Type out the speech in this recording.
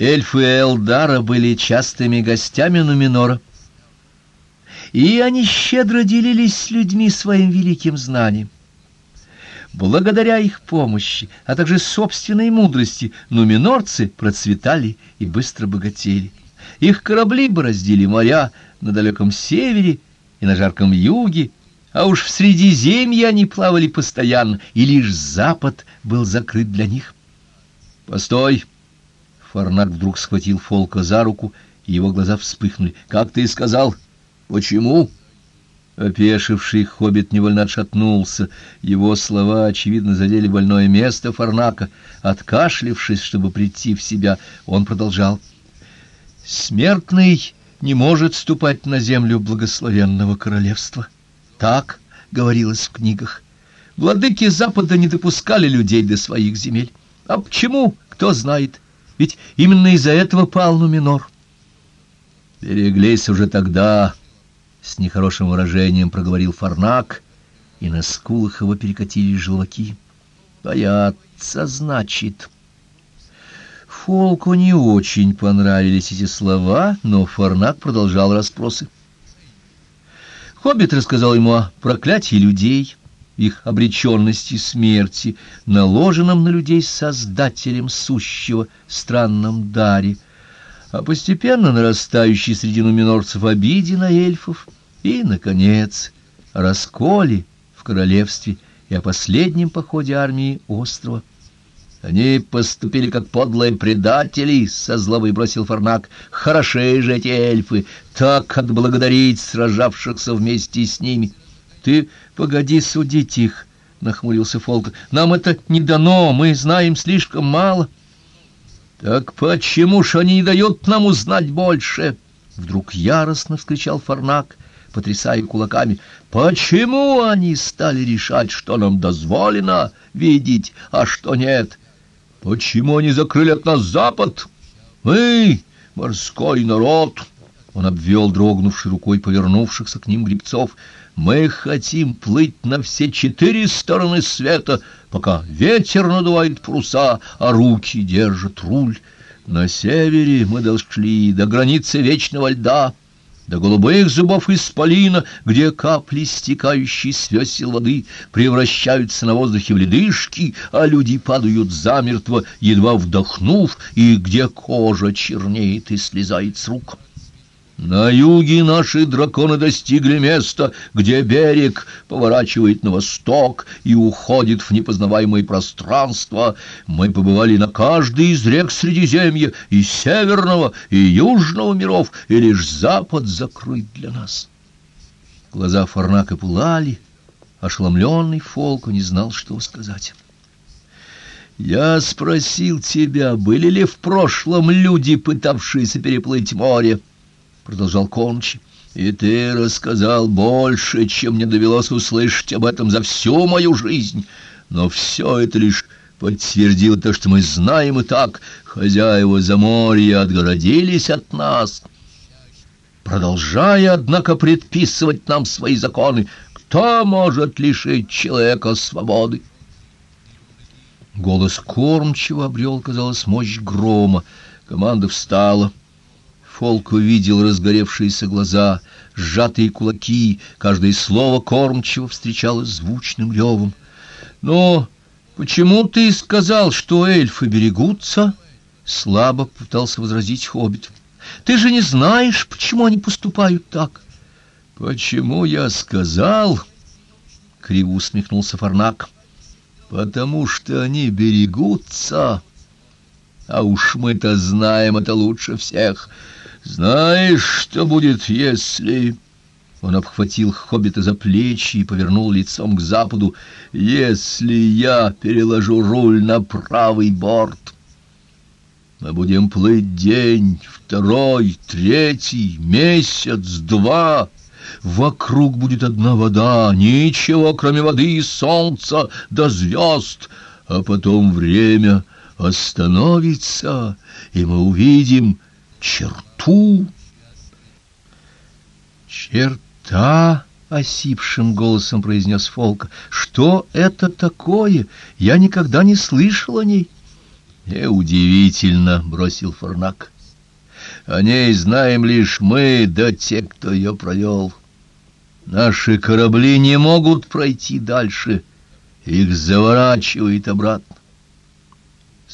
Эльфы Элдара были частыми гостями Нуминора, и они щедро делились с людьми своим великим знанием. Благодаря их помощи, а также собственной мудрости, нуминорцы процветали и быстро богатели. Их корабли бороздили моря на далеком севере и на жарком юге, а уж в Средиземье они плавали постоянно, и лишь запад был закрыт для них. «Постой!» Фарнак вдруг схватил Фолка за руку, и его глаза вспыхнули. «Как ты сказал? Почему?» Опешивший хоббит невольно отшатнулся. Его слова, очевидно, задели больное место Фарнака. Откашлившись, чтобы прийти в себя, он продолжал. «Смертный не может ступать на землю благословенного королевства». Так говорилось в книгах. Владыки Запада не допускали людей до своих земель. А почему, кто знает? Ведь именно из-за этого пал Нуминор. Береглись уже тогда, с нехорошим выражением проговорил Фарнак, и на скулах его перекатились желваки. Бояться, значит. Фолку не очень понравились эти слова, но Фарнак продолжал расспросы. Хоббит рассказал ему о проклятии людей, их обреченности смерти, наложенном на людей Создателем сущего странном даре, а постепенно нарастающей среди нуминорцев обиде на эльфов и, наконец, о расколе в королевстве и о последнем походе армии острова. Они поступили как подлые предатели, — со злобой бросил Фарнак. Хороши же эти эльфы, так отблагодарить сражавшихся вместе с ними. Ты погоди судить их, — нахмурился Фолк. Нам это не дано, мы знаем слишком мало. Так почему ж они не дают нам узнать больше? Вдруг яростно вскричал Фарнак, потрясая кулаками. Почему они стали решать, что нам дозволено видеть, а что нет? Почему они закрыли от нас запад? Мы, морской народ, он обвел дрогнувшей рукой повернувшихся к ним гребцов, мы хотим плыть на все четыре стороны света, пока ветер надувает паруса, а руки держат руль. На севере мы дошли до границы вечного льда, до голубых зубов исполина, где капли, стекающие с весел воды, превращаются на воздухе в ледышки, а люди падают замертво, едва вдохнув, и где кожа чернеет и слезает с рук. На юге наши драконы достигли места, где берег поворачивает на восток и уходит в непознаваемое пространство. Мы побывали на каждой из рек Средиземья, и северного, и южного миров, и лишь запад закрыт для нас. Глаза Фарнака пылали, ошеломленный Фолку не знал, что сказать. «Я спросил тебя, были ли в прошлом люди, пытавшиеся переплыть море?» Продолжал Кончи, — и ты рассказал больше, чем мне довелось услышать об этом за всю мою жизнь. Но все это лишь подтвердило то, что мы знаем и так. Хозяева Заморья отгородились от нас, продолжая, однако, предписывать нам свои законы. Кто может лишить человека свободы? Голос кормчего обрел, казалось, мощь грома. Команда встала. Фолк увидел разгоревшиеся глаза, сжатые кулаки, каждое слово кормчиво встречалось звучным ревом. «Но почему ты сказал, что эльфы берегутся?» Слабо пытался возразить хоббит. «Ты же не знаешь, почему они поступают так?» «Почему я сказал?» — криво усмехнулся Фарнак. «Потому что они берегутся, а уж мы-то знаем это лучше всех». «Знаешь, что будет, если...» Он обхватил хоббита за плечи и повернул лицом к западу. «Если я переложу руль на правый борт...» Мы будем плыть день, второй, третий, месяц, два. Вокруг будет одна вода, ничего, кроме воды и солнца, до звезд. А потом время остановится, и мы увидим черту. Черта, осипшим голосом произнес Фолка. Что это такое? Я никогда не слышал о ней. Неудивительно, — бросил Форнак. О ней знаем лишь мы, да те, кто ее провел. Наши корабли не могут пройти дальше, их заворачивает обратно.